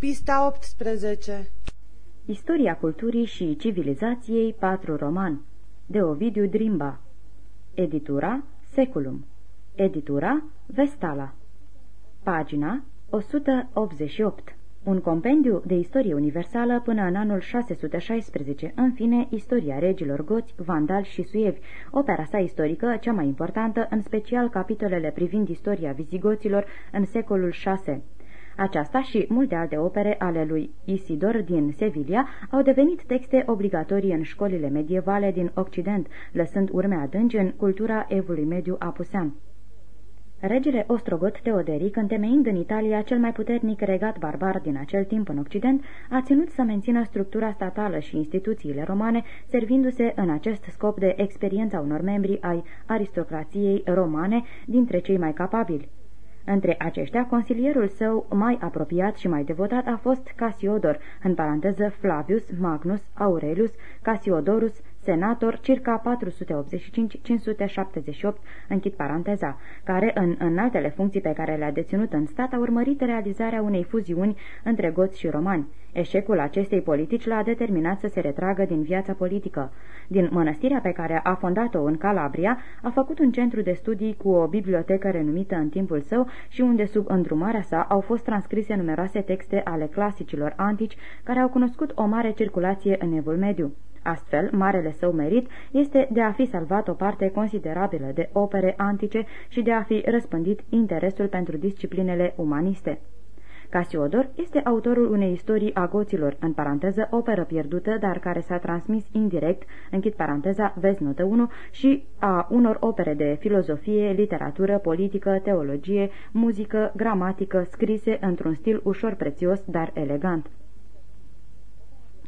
Pista 18 Istoria culturii și civilizației 4 roman. De Ovidiu Drimba. Editura Seculum. Editura Vestala. Pagina 188 Un compendiu de istorie universală până în anul 616, în fine, istoria regilor goți, vandali și suievi, opera sa istorică, cea mai importantă, în special capitolele privind istoria vizigoților în secolul VI. Aceasta și multe alte opere ale lui Isidor din Sevilla au devenit texte obligatorii în școlile medievale din Occident, lăsând urme adânci în cultura evului mediu apusean. Regele Ostrogot Teoderic, întemeind în Italia cel mai puternic regat barbar din acel timp în Occident, a ținut să mențină structura statală și instituțiile romane, servindu-se în acest scop de experiența unor membri ai aristocrației romane dintre cei mai capabili. Între aceștia, consilierul său mai apropiat și mai devotat a fost Casiodor, în paranteză Flavius Magnus Aurelius Casiodorus, senator circa 485-578, închid paranteza, care în înaltele funcții pe care le-a deținut în stat a urmărit realizarea unei fuziuni între goți și romani. Eșecul acestei politici l-a determinat să se retragă din viața politică. Din mănăstirea pe care a fondat-o în Calabria, a făcut un centru de studii cu o bibliotecă renumită în timpul său și unde sub îndrumarea sa au fost transcrise numeroase texte ale clasicilor antici care au cunoscut o mare circulație în evul mediu. Astfel, marele său merit este de a fi salvat o parte considerabilă de opere antice și de a fi răspândit interesul pentru disciplinele umaniste. Casiodor este autorul unei istorii a goților, în paranteză operă pierdută, dar care s-a transmis indirect, închid paranteza, vezi notă 1, și a unor opere de filozofie, literatură, politică, teologie, muzică, gramatică, scrise într-un stil ușor prețios, dar elegant.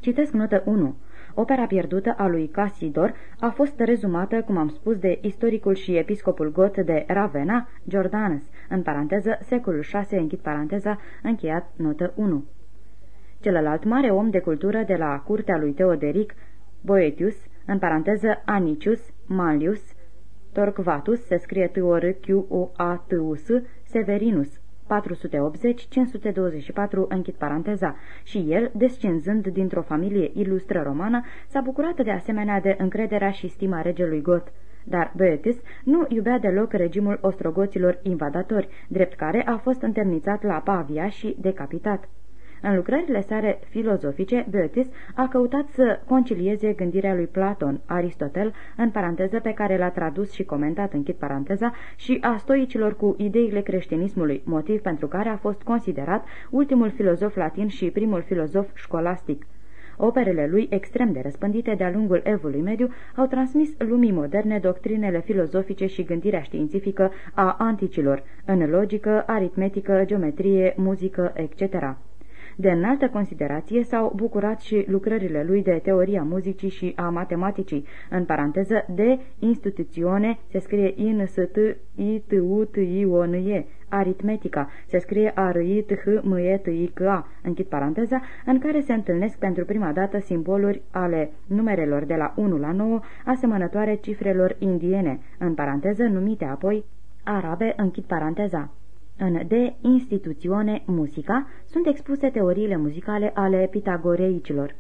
Citesc notă 1. Opera pierdută a lui Casidor a fost rezumată, cum am spus, de istoricul și episcopul got de Ravenna, Jordanus, în paranteză, secolul 6, închid paranteza, încheiat notă 1. Celălalt mare om de cultură de la curtea lui Teoderic, Boetius, în paranteză Anicius, Malius, Torquatus, se scrie t o r q o a t u s Severinus, 480-524, închid paranteza, și el, descenzând dintr-o familie ilustră romană, s-a bucurat de asemenea de încrederea și stima regelui Got. Dar Boetis nu iubea deloc regimul ostrogoților invadatori, drept care a fost întemnițat la Pavia și decapitat. În lucrările sale filozofice, Boetis a căutat să concilieze gândirea lui Platon, Aristotel, în paranteză pe care l-a tradus și comentat, închid paranteza, și a stoicilor cu ideile creștinismului, motiv pentru care a fost considerat ultimul filozof latin și primul filozof școlastic. Operele lui, extrem de răspândite de-a lungul evului mediu, au transmis lumii moderne doctrinele filozofice și gândirea științifică a anticilor, în logică, aritmetică, geometrie, muzică, etc. De înaltă considerație s-au bucurat și lucrările lui de teoria muzicii și a matematicii, în paranteză de instituțione, se scrie in s t i t u t i o n e aritmetica, se scrie a r i t h m e t i c a închid paranteza, în care se întâlnesc pentru prima dată simboluri ale numerelor de la 1 la 9, asemănătoare cifrelor indiene, în paranteză numite apoi arabe, închid paranteza. În De Instituțione Musica sunt expuse teoriile muzicale ale pitagoreicilor.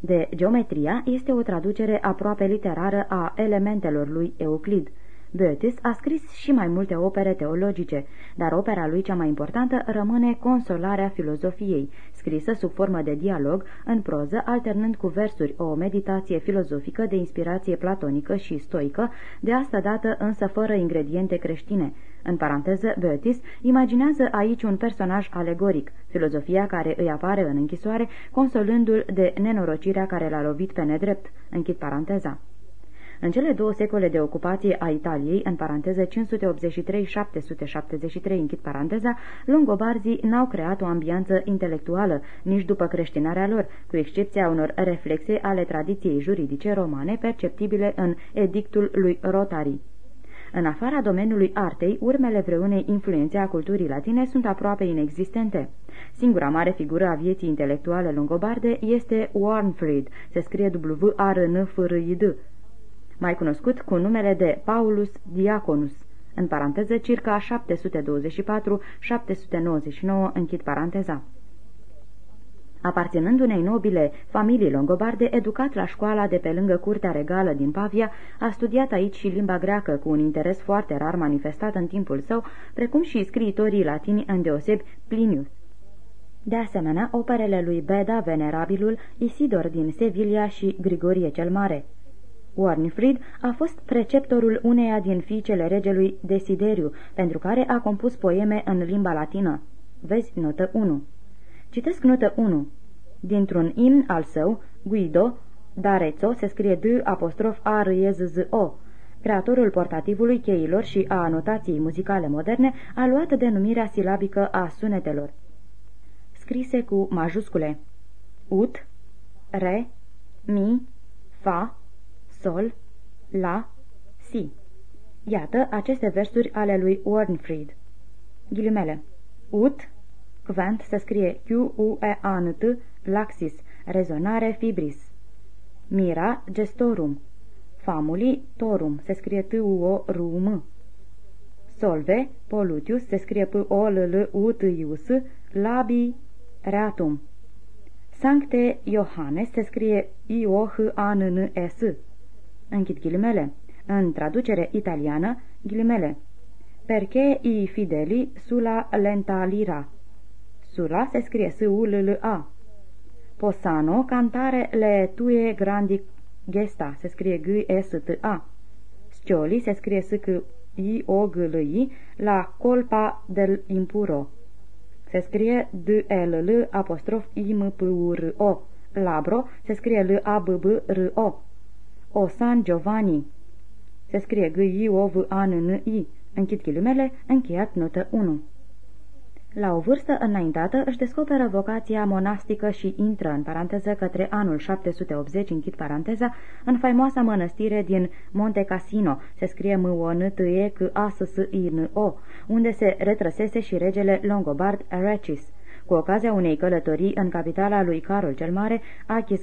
De Geometria este o traducere aproape literară a elementelor lui Euclid. Boetis a scris și mai multe opere teologice, dar opera lui cea mai importantă rămâne Consolarea filozofiei, scrisă sub formă de dialog, în proză, alternând cu versuri o meditație filozofică de inspirație platonică și stoică, de asta dată însă fără ingrediente creștine. În paranteză, Boetis imaginează aici un personaj alegoric, filozofia care îi apare în închisoare, consolându-l de nenorocirea care l-a lovit pe nedrept. Închid paranteza. În cele două secole de ocupație a Italiei, în paranteză 583-773, închid paranteza, longobarzii n-au creat o ambianță intelectuală, nici după creștinarea lor, cu excepția unor reflexe ale tradiției juridice romane perceptibile în edictul lui Rotari. În afara domeniului artei, urmele vreunei influențe a culturii latine sunt aproape inexistente. Singura mare figură a vieții intelectuale longobarde este Warnfried, se scrie w a r n f r i d mai cunoscut cu numele de Paulus Diaconus, în paranteză circa 724-799, închid paranteza. Aparținând unei nobile familii longobarde, educat la școala de pe lângă curtea regală din Pavia, a studiat aici și limba greacă cu un interes foarte rar manifestat în timpul său, precum și scriitorii latini îndeosebi Plinius. De asemenea, operele lui Beda, Venerabilul, Isidor din Sevilla și Grigorie cel Mare. Warnifrid a fost preceptorul uneia din fiicele regelui Desideriu, pentru care a compus poeme în limba latină. Vezi notă 1. Citesc notă 1. Dintr-un imn al său, Guido, D'Arezzo se scrie D apostrof A R E Z Z O. Creatorul portativului cheilor și a anotației muzicale moderne a luat denumirea silabică a sunetelor. Scrise cu majuscule Ut, Re, Mi, Fa, Sol, La, Si. Iată aceste versuri ale lui Warnfried. Ghilimele. Ut, Cuvânt se scrie Q-U-E-A-N-T, laxis, rezonare fibris. Mira gestorum. Famuli torum, se scrie T-U-O-R-U-M. Solve, polutius, se scrie P-O-L-L-U-T-I-U-S, labi reatum. Sancte Iohannes se scrie I-O-H-A-N-N-E-S. Închid ghilimele. În traducere italiană, ghilimele. Perché i fideli sulla lenta lira. Sula se scrie S-U-L-L-A. Posano, cantare le tue grandi gesta, se scrie G-S-T-A. Scioli se scrie S-C-I-O-G-L-I, la colpa del impuro. Se scrie D-L-L apostrof I-M-P-U-R-O. Labro se scrie L-A-B-B-R-O. O San Giovanni se scrie G-I-O-V-A-N-N-I. Închid ghilimele, încheiat notă 1. La o vârstă înaintată își descoperă vocația monastică și intră, în paranteză, către anul 780, închid paranteza, în faimoasa mănăstire din Monte Cassino, se scrie m o n t e c a s s i n o unde se retrăsese și regele Longobard Recis. Cu ocazia unei călătorii în capitala lui Carol cel Mare,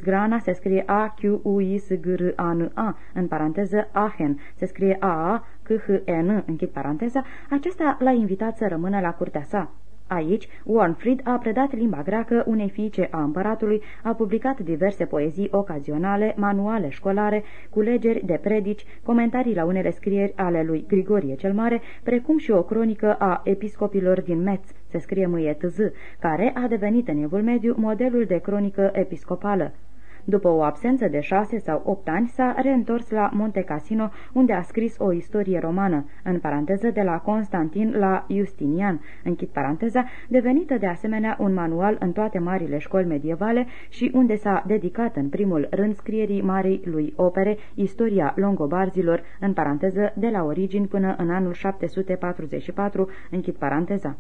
Grana se scrie A-Q-U-I-S-G-R-A-N-A, în paranteză Aachen, se scrie A-A-C-H-E-N, închid paranteza, acesta l-a invitat să rămână la curtea sa. Aici, Warnfried a predat limba greacă unei fiice a împăratului, a publicat diverse poezii ocazionale, manuale școlare, culegeri de predici, comentarii la unele scrieri ale lui Grigorie cel Mare, precum și o cronică a episcopilor din Metz, se scrie mâie Z, care a devenit în evul mediu modelul de cronică episcopală. După o absență de șase sau opt ani, s-a reîntors la Monte Cassino, unde a scris o istorie romană, în paranteză de la Constantin la Justinian, închid paranteza, devenită de asemenea un manual în toate marile școli medievale și unde s-a dedicat în primul rând scrierii marii lui opere, istoria longobarzilor, în paranteză de la origini până în anul 744, închid paranteza.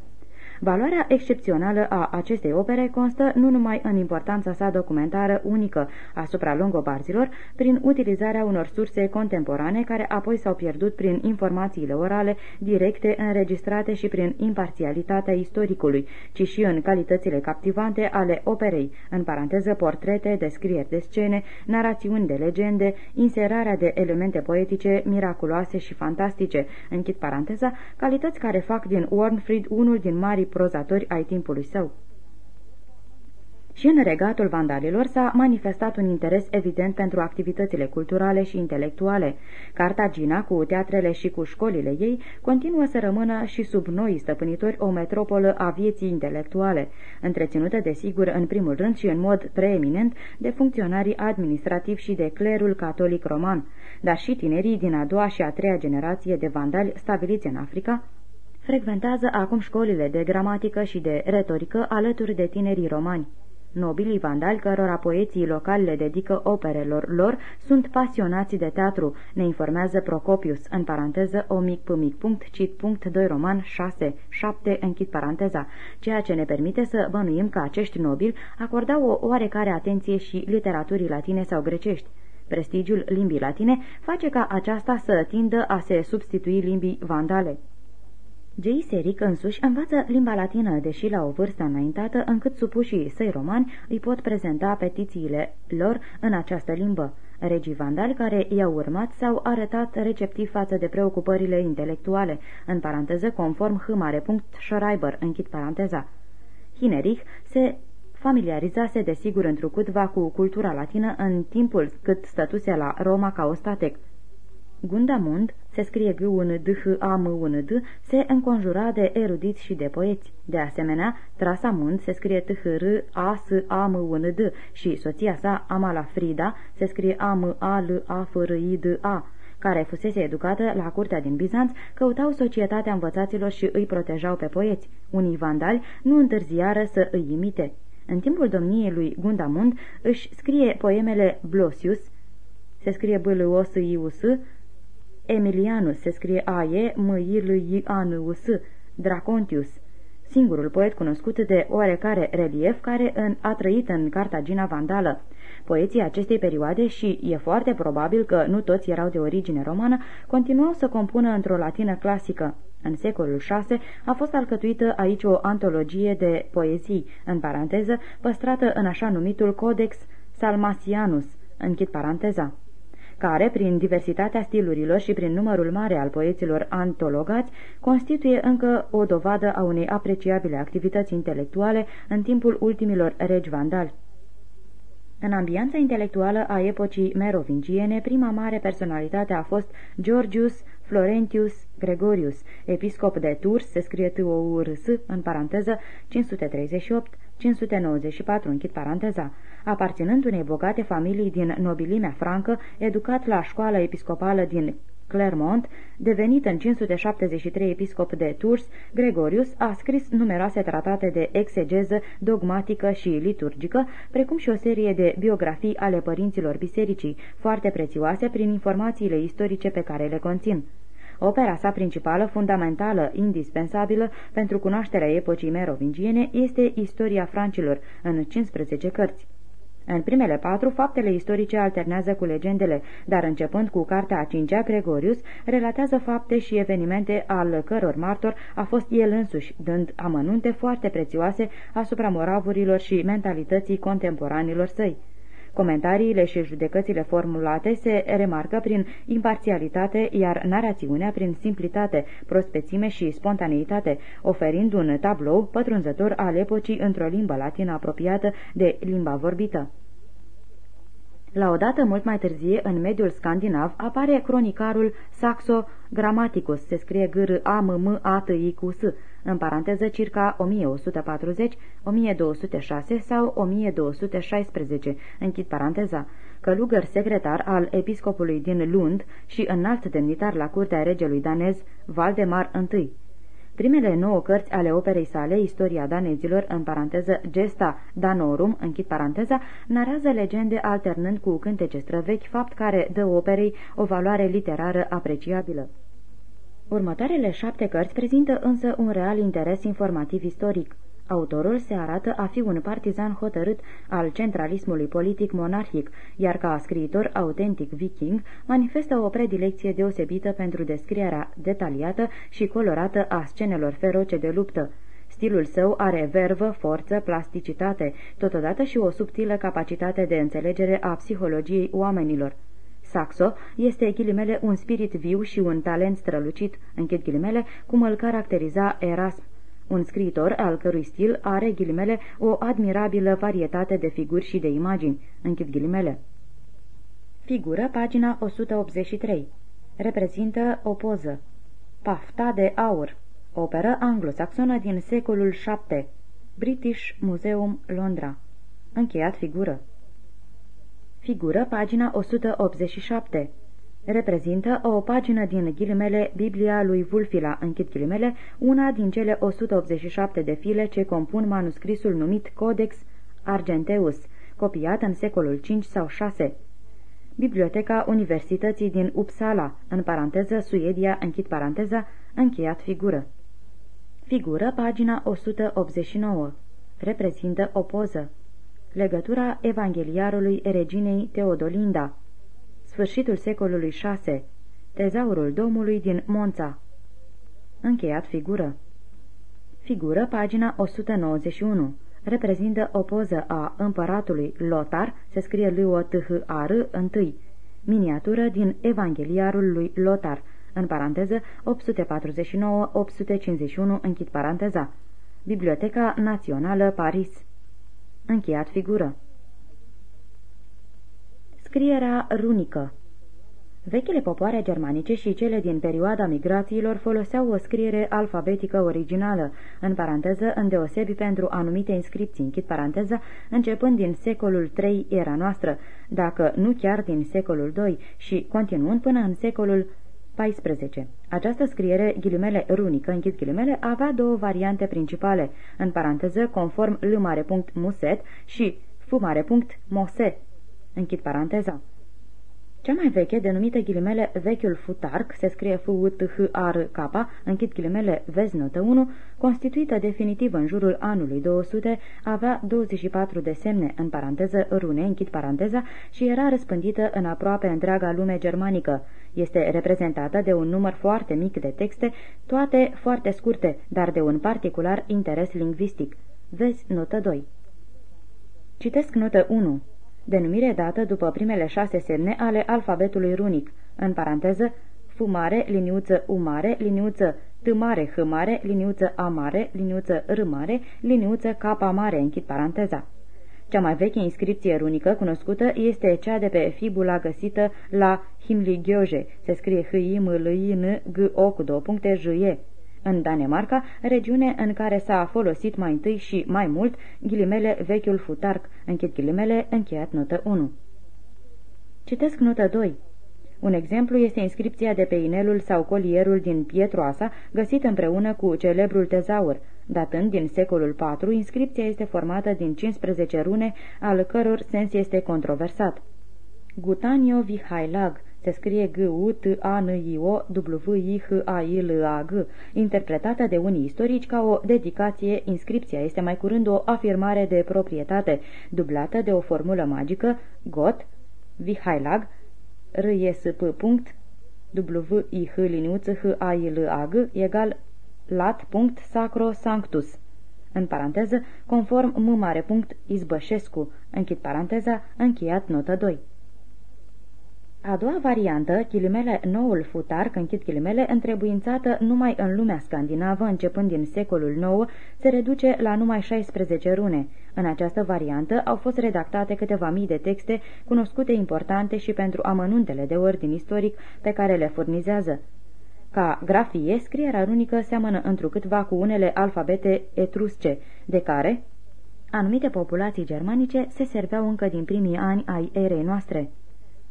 Valoarea excepțională a acestei opere constă nu numai în importanța sa documentară unică asupra longobarzilor, prin utilizarea unor surse contemporane care apoi s-au pierdut prin informațiile orale directe înregistrate și prin imparțialitatea istoricului, ci și în calitățile captivante ale operei, în paranteză portrete, descrieri de scene, narațiuni de legende, inserarea de elemente poetice miraculoase și fantastice, închid paranteza, calități care fac din Warnfried unul din mari marii prozatori ai timpului său. Și în regatul vandalilor s-a manifestat un interes evident pentru activitățile culturale și intelectuale. Cartagina, cu teatrele și cu școlile ei, continuă să rămână și sub noi stăpânitori o metropolă a vieții intelectuale, întreținută desigur în primul rând și în mod preeminent de funcționarii administrativi și de clerul catolic roman, dar și tinerii din a doua și a treia generație de vandali stabiliți în Africa, frecventează acum școlile de gramatică și de retorică alături de tinerii romani. Nobilii vandali, cărora poeții locali le dedică operelor lor, sunt pasionați de teatru, ne informează Procopius, în paranteză o mic mic punct, cit punct 2 roman 6, 7, închid paranteza, ceea ce ne permite să bănuim că acești nobili acordau o oarecare atenție și literaturii latine sau grecești. Prestigiul limbii latine face ca aceasta să tindă a se substitui limbii vandale. J. Seric însuși învață limba latină, deși la o vârstă înaintată, încât supușii săi romani îi pot prezenta petițiile lor în această limbă. Regii vandali care i-au urmat s-au arătat receptiv față de preocupările intelectuale, în paranteză conform Schreiber, închid paranteza. Hinerich se familiarizase desigur întrucâtva cu cultura latină în timpul cât stătuse la Roma ca ostatec. Gundamund, se scrie g un d h a m un d se înconjura de erudiți și de poeți. De asemenea, Trasamund se scrie t h r a s a m un d și soția sa, Amala Frida, se scrie a m a l a f r i d a care fusese educată la curtea din Bizanț, căutau societatea învățaților și îi protejau pe poeți. Unii vandali nu întârziară să îi imite. În timpul domniei lui Gundamund își scrie poemele Blosius, se scrie b l o s i u s Emilianus, se scrie a e m i l i a n u s Dracontius, singurul poet cunoscut de oarecare relief care în, a trăit în Cartagina Vandală. Poeții acestei perioade, și e foarte probabil că nu toți erau de origine romană, continuau să compună într-o latină clasică. În secolul VI a fost alcătuită aici o antologie de poezii, în paranteză, păstrată în așa numitul Codex Salmasianus, închid paranteza care, prin diversitatea stilurilor și prin numărul mare al poeților antologați, constituie încă o dovadă a unei apreciabile activități intelectuale în timpul ultimilor regi vandali. În ambianța intelectuală a epocii merovingiene, prima mare personalitate a fost Georgius Florentius Gregorius, episcop de Tours, se scrie t o u r s în paranteză, 538-594, închid paranteza, aparținând unei bogate familii din nobilimea francă, educat la școala episcopală din Clermont, devenit în 573 episcop de Tours, Gregorius a scris numeroase tratate de exegeză dogmatică și liturgică, precum și o serie de biografii ale părinților bisericii, foarte prețioase prin informațiile istorice pe care le conțin. Opera sa principală, fundamentală, indispensabilă pentru cunoașterea epocii merovingiene, este Istoria francilor, în 15 cărți. În primele patru, faptele istorice alternează cu legendele, dar începând cu cartea a cincea, Gregorius relatează fapte și evenimente al căror martor a fost el însuși, dând amănunte foarte prețioase asupra moravurilor și mentalității contemporanilor săi. Comentariile și judecățile formulate se remarcă prin imparțialitate, iar narațiunea prin simplitate, prospețime și spontaneitate, oferind un tablou pătrunzător al epocii într-o limbă latină apropiată de limba vorbită. La o dată mult mai târzie, în mediul scandinav, apare cronicarul Saxo Grammaticus, se scrie g r a m m a t i cu s, în paranteză circa 1140, 1206 sau 1216, închid paranteza, călugăr secretar al episcopului din Lund și înalt demnitar la curtea regelui danez Valdemar I. Primele nouă cărți ale operei sale, Istoria danezilor, în paranteză Gesta Danorum, închid paranteza, narează legende alternând cu cântece străvechi, fapt care dă operei o valoare literară apreciabilă. Următoarele șapte cărți prezintă însă un real interes informativ istoric. Autorul se arată a fi un partizan hotărât al centralismului politic monarhic, iar ca scriitor autentic viking manifestă o predilecție deosebită pentru descrierea detaliată și colorată a scenelor feroce de luptă. Stilul său are vervă, forță, plasticitate, totodată și o subtilă capacitate de înțelegere a psihologiei oamenilor. Saxo este ghilimele un spirit viu și un talent strălucit, închid ghilimele, cum îl caracteriza Erasm un scriitor al cărui stil are ghilimele o admirabilă varietate de figuri și de imagini, închid ghilimele. Figură, pagina 183. Reprezintă o poză. Pafta de aur. Operă anglosaxonă din secolul VII. British Museum, Londra. Încheiat figură. Figură, pagina 187 reprezintă o pagină din ghilimele Biblia lui Vulfila, închid ghilimele, una din cele 187 de file ce compun manuscrisul numit Codex Argenteus, copiat în secolul V sau VI. Biblioteca Universității din Uppsala, în paranteză Suedia, închid paranteza, încheiat figură. Figură, pagina 189. Reprezintă o poză. Legătura evangheliarului reginei Teodolinda sfârșitul secolului VI, tezaurul domului din Monța. Încheiat figură. Figură, pagina 191. Reprezintă o poză a împăratului Lotar, se scrie l o t h a r întâi, miniatură din Evangheliarul lui Lotar, în paranteză 849-851, închid paranteza. Biblioteca Națională Paris Încheiat figură. Scrierea runică Vechile popoare germanice și cele din perioada migrațiilor foloseau o scriere alfabetică originală, în paranteză, îndeosebi pentru anumite inscripții, închid paranteză, începând din secolul III era noastră, dacă nu chiar din secolul II și continuând până în secolul 14. Această scriere, ghilimele runică, închid ghilimele, avea două variante principale, în paranteză, conform l.muset și f.mose, închid paranteza. Cea mai veche, denumită ghilimele Vechiul Futarc, se scrie f u t h a r k închid ghilimele vezi notă 1, constituită definitiv în jurul anului 200, avea 24 de semne, în paranteză rune, închid paranteza, și era răspândită în aproape întreaga lume germanică. Este reprezentată de un număr foarte mic de texte, toate foarte scurte, dar de un particular interes lingvistic. Vezi notă 2. Citesc notă 1 denumire dată după primele șase semne ale alfabetului runic, în paranteză, fumare, liniuță umare, liniuță tâmare, hâmare, liniuță amare, liniuță râmare, liniuță capa mare, închid paranteza. Cea mai veche inscripție runică cunoscută este cea de pe fibula găsită la Himligioje, se scrie h i m l i n g o cu două puncte j -e în Danemarca, regiune în care s-a folosit mai întâi și mai mult ghilimele vechiul futarc, închid ghilimele, încheiat notă 1. Citesc notă 2. Un exemplu este inscripția de pe inelul sau colierul din Pietroasa, găsit împreună cu celebrul tezaur. Datând din secolul IV, inscripția este formată din 15 rune, al căror sens este controversat. Gutanio Vihailag se scrie G-U-T-A-N-I-O W-I-H-A-I-L-A-G, interpretată de unii istorici ca o dedicație, inscripția este mai curând o afirmare de proprietate, dublată de o formulă magică, got, Vihailag, r e s p punct, w i h liniuță h a i l a g egal lat punct sacro sanctus. În paranteză, conform m mare punct Izbășescu, închid paranteza, încheiat notă 2. A doua variantă, ghilimele noul futar, închid ghilimele, întrebuințată numai în lumea scandinavă, începând din secolul IX, se reduce la numai 16 rune. În această variantă au fost redactate câteva mii de texte cunoscute importante și pentru amănuntele de ordin istoric pe care le furnizează. Ca grafie, scrierea runică seamănă întrucâtva cu unele alfabete etrusce, de care anumite populații germanice se serveau încă din primii ani ai erei noastre.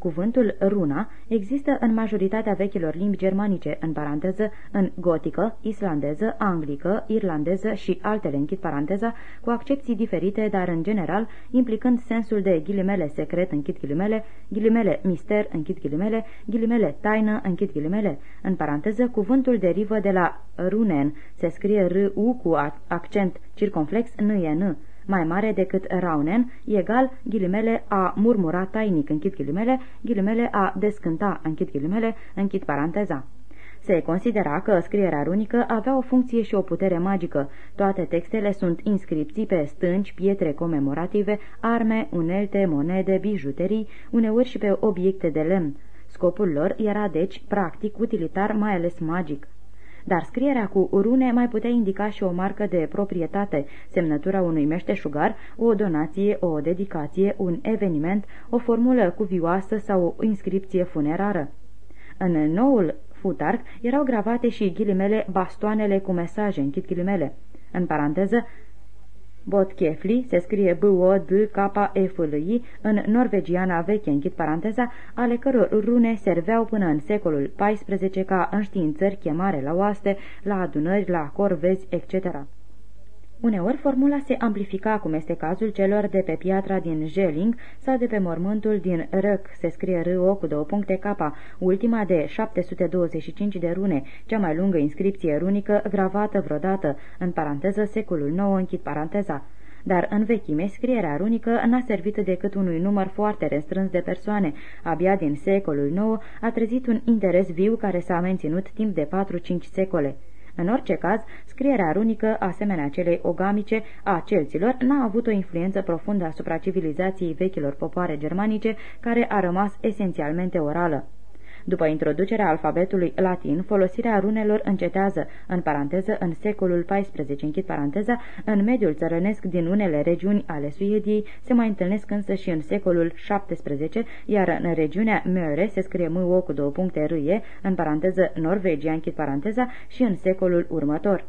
Cuvântul runa există în majoritatea vechilor limbi germanice, în paranteză, în gotică, islandeză, anglică, irlandeză și altele, închid paranteza, cu accepții diferite, dar în general implicând sensul de ghilimele secret, închid ghilimele, ghilimele mister, închid ghilimele, ghilimele taină, închid ghilimele. În paranteză, cuvântul derivă de la runen, se scrie r-u cu accent circumflex, n e n mai mare decât Raunen, egal, ghilimele, a murmura tainic, închid ghilimele, ghilimele, a descânta, închid ghilimele, închid paranteza. Se considera că scrierea runică avea o funcție și o putere magică. Toate textele sunt inscripții pe stânci, pietre comemorative, arme, unelte, monede, bijuterii, uneori și pe obiecte de lemn. Scopul lor era deci practic, utilitar, mai ales magic dar scrierea cu rune mai putea indica și o marcă de proprietate, semnătura unui meșteșugar, o donație, o dedicație, un eveniment, o formulă cuvioasă sau o inscripție funerară. În noul futarc erau gravate și ghilimele bastoanele cu mesaje, închid ghilimele. În paranteză, Botkefli se scrie B-O-D-K-F-L-I în norvegiana veche, închid paranteza, ale căror rune serveau până în secolul XIV ca înștiințări, chemare la oaste, la adunări, la corvezi, etc. Uneori formula se amplifica, cum este cazul celor de pe piatra din Jeling sau de pe mormântul din Răc, se scrie r o cu două puncte K, ultima de 725 de rune, cea mai lungă inscripție runică gravată vreodată, în paranteză secolul IX, închid paranteza dar în vechime scrierea runică n-a servit decât unui număr foarte restrâns de persoane. Abia din secolul IX a trezit un interes viu care s-a menținut timp de 4-5 secole. În orice caz, scrierea runică, asemenea celei ogamice a celților, n-a avut o influență profundă asupra civilizației vechilor popoare germanice, care a rămas esențialmente orală. După introducerea alfabetului latin, folosirea runelor încetează, în paranteză, în secolul XIV, închid paranteza, în mediul țărănesc din unele regiuni ale Suediei, se mai întâlnesc însă și în secolul XVII, iar în regiunea Möre se scrie m o cu două puncte râie, în paranteză Norvegia, închid paranteza, și în secolul următor.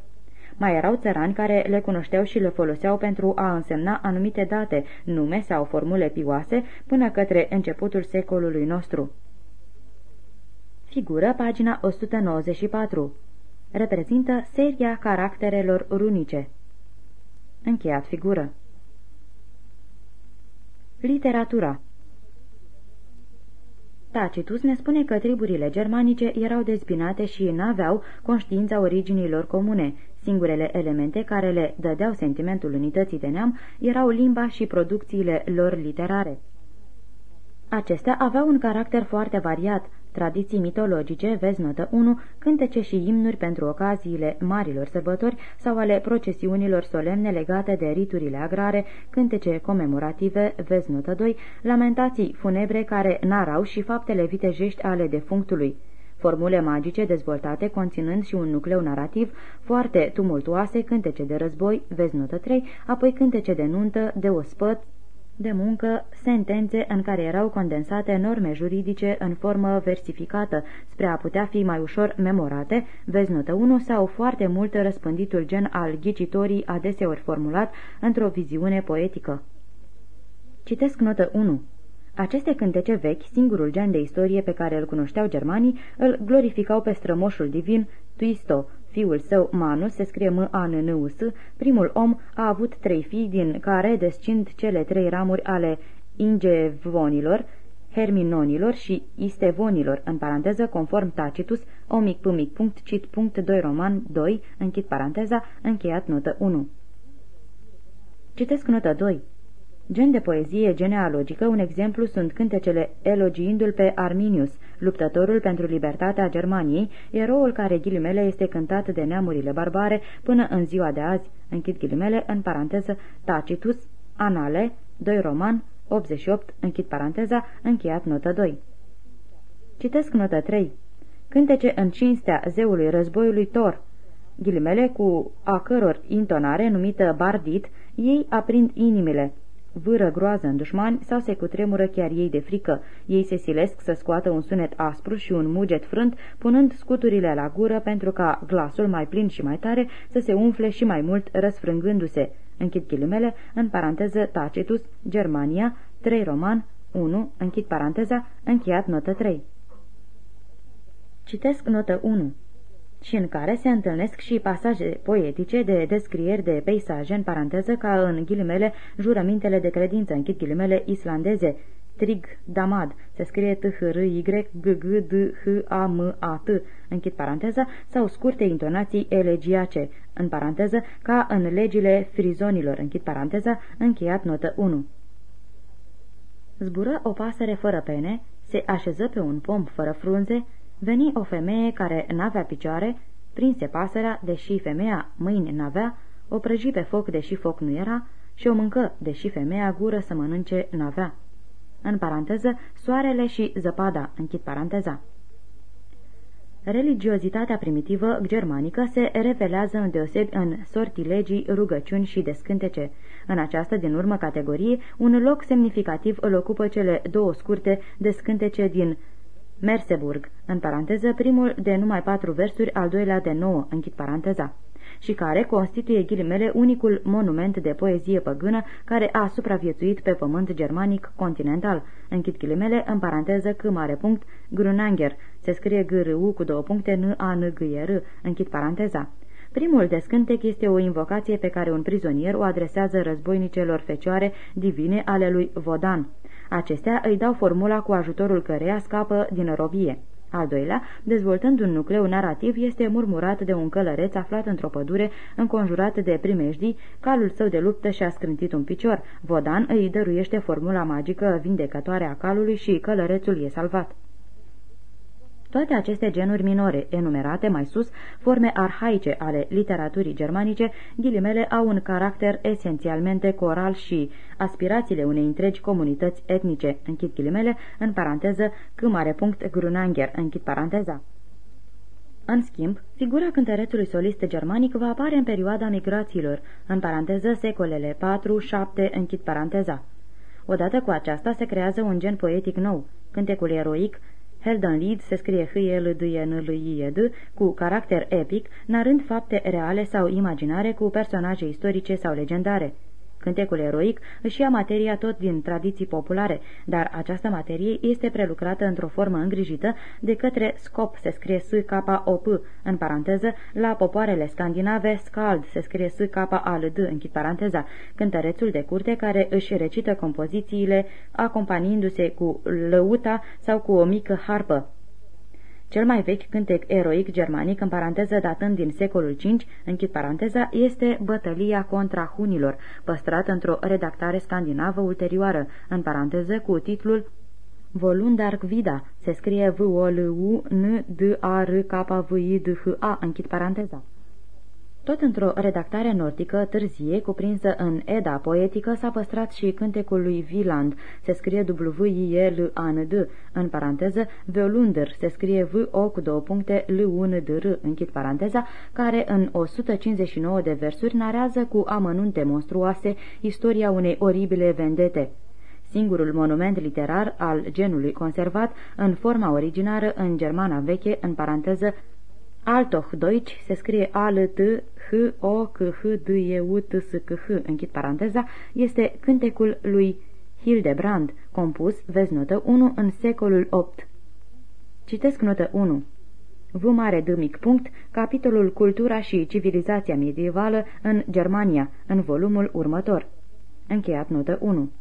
Mai erau țărani care le cunoșteau și le foloseau pentru a însemna anumite date, nume sau formule pioase, până către începutul secolului nostru. Figură pagina 194. Reprezintă seria caracterelor runice. Încheiat figură. Literatura Tacitus ne spune că triburile germanice erau dezbinate și n-aveau conștiința originilor comune. Singurele elemente care le dădeau sentimentul unității de neam erau limba și producțiile lor literare. Acestea aveau un caracter foarte variat, tradiții mitologice, vezi notă 1, cântece și imnuri pentru ocaziile marilor sărbători sau ale procesiunilor solemne legate de riturile agrare, cântece comemorative, vezi notă 2, lamentații funebre care narau și faptele vitejești ale defunctului formule magice dezvoltate conținând și un nucleu narrativ foarte tumultuoase, cântece de război, vezi notă 3, apoi cântece de nuntă, de ospăt, de muncă, sentențe în care erau condensate norme juridice în formă versificată, spre a putea fi mai ușor memorate, vezi notă 1, sau foarte mult răspânditul gen al ghicitorii adeseori formulat într-o viziune poetică. Citesc notă 1. Aceste cântece vechi, singurul gen de istorie pe care îl cunoșteau germanii, îl glorificau pe strămoșul divin Tuisto, Fiul său, Manus, se scrie m a n n u s primul om a avut trei fii, din care descind cele trei ramuri ale ingevonilor, herminonilor și istevonilor, în paranteză, conform Tacitus, omic pumic punct cit punct 2 roman 2, închid paranteza, încheiat notă 1. Citesc notă 2. Gen de poezie genealogică, un exemplu sunt cântecele elogiindu-l pe Arminius, luptătorul pentru libertatea Germaniei, eroul care ghilimele este cântat de neamurile barbare până în ziua de azi, închid ghilimele, în paranteză, Tacitus, Anale, 2 Roman, 88, închid paranteza, încheiat notă 2. Citesc notă 3. Cântece în cinstea zeului războiului Thor, ghilimele cu a căror intonare numită bardit, ei aprind inimile, vâră groază în dușmani sau se cutremură chiar ei de frică. Ei se silesc să scoată un sunet aspru și un muget frânt, punând scuturile la gură pentru ca glasul mai plin și mai tare să se umfle și mai mult răsfrângându-se. Închid ghilimele, în paranteză Tacitus, Germania, 3 roman, 1, închid paranteza, încheiat notă 3. Citesc notă 1 și în care se întâlnesc și pasaje poetice de descrieri de peisaje, în paranteză, ca în ghilimele jurămintele de credință, închid ghilimele islandeze, Trig Damad, se scrie t h r y g g d h a m a t închid paranteza, sau scurte intonații elegiace, în paranteză, ca în legile frizonilor, închid paranteza, încheiat notă 1. Zbură o pasăre fără pene, se așeză pe un pom fără frunze, Veni o femeie care n-avea picioare, prinse pasărea, deși femeia mâini n-avea, o prăji pe foc, deși foc nu era, și o mâncă, deși femeia gură să mănânce n-avea. În paranteză, soarele și zăpada, închid paranteza. Religiozitatea primitivă germanică se revelează îndeosebi în sortilegii, rugăciuni și descântece. În această din urmă categorie, un loc semnificativ îl ocupă cele două scurte descântece din Merseburg, în paranteză, primul de numai patru versuri, al doilea de nouă, închid paranteza și care constituie ghilimele unicul monument de poezie păgână care a supraviețuit pe pământ germanic continental. Închid ghilimele, în paranteză, c mare punct, Grunanger, se scrie g r u cu două puncte, n a n g r închid paranteza. Primul descântec este o invocație pe care un prizonier o adresează războinicelor fecioare divine ale lui Vodan. Acestea îi dau formula cu ajutorul căreia scapă din robie. Al doilea, dezvoltând un nucleu narrativ, este murmurat de un călăreț aflat într-o pădure, înconjurat de primejdii, calul său de luptă și-a scrântit un picior. Vodan îi dăruiește formula magică vindecătoare a calului și călărețul e salvat. Toate aceste genuri minore, enumerate mai sus, forme arhaice ale literaturii germanice, ghilimele au un caracter esențialmente coral și aspirațiile unei întregi comunități etnice, închid ghilimele, în paranteză, c mare punct Grunanger, închid paranteza. În schimb, figura cântărețului solist germanic va apare în perioada migrațiilor, în paranteză secolele 4-7, închid paranteza. Odată cu aceasta se creează un gen poetic nou, cântecul eroic, Heldenlied se scrie h l d e n l i e d cu caracter epic, narând fapte reale sau imaginare cu personaje istorice sau legendare. Cântecul eroic își ia materia tot din tradiții populare, dar această materie este prelucrată într-o formă îngrijită de către scop, se scrie s k o p în paranteză, la popoarele scandinave scald, se scrie s k a l d închid paranteza, cântărețul de curte care își recită compozițiile acompaniindu-se cu lăuta sau cu o mică harpă. Cel mai vechi cântec eroic germanic, în paranteză datând din secolul V, închid paranteza, este Bătălia contra hunilor, păstrat într-o redactare scandinavă ulterioară, în paranteză cu titlul Volundark Vida, se scrie v o l u n d a r k v i d h a închid paranteza. Tot într-o redactare nordică târzie, cuprinsă în Eda poetică, s-a păstrat și cântecul lui Wieland, se scrie w i l a n d. În paranteză, Veolunder, se scrie v o cu două puncte l u n d r închid paranteza, care în 159 de versuri narează cu amănunte monstruoase istoria unei oribile vendete. Singurul monument literar al genului conservat în forma originară în germana veche, în paranteză Althochdeutsch se scrie a l t h o c h d e u t s c h închid paranteza, este cântecul lui Hildebrand, compus, vezi notă 1, în secolul 8. Citesc notă 1. V mare D mic punct, capitolul Cultura și civilizația medievală în Germania, în volumul următor. Încheiat notă 1.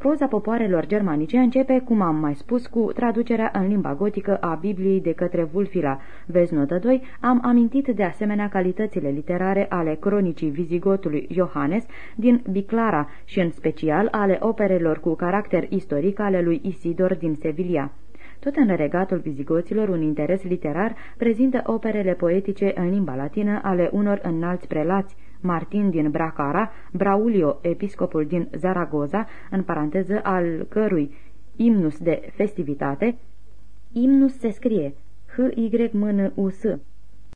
Proza popoarelor germanice începe, cum am mai spus, cu traducerea în limba gotică a Bibliei de către Vulfila. Vezi notă 2, am amintit de asemenea calitățile literare ale cronicii vizigotului Iohannes din Biclara și în special ale operelor cu caracter istoric ale lui Isidor din Sevilla. Tot în regatul vizigoților, un interes literar prezintă operele poetice în limba latină ale unor înalți prelați, Martin din Bracara, Braulio, episcopul din Zaragoza, în paranteză al cărui imnus de festivitate, imnus se scrie H-Y-M-N-U-S,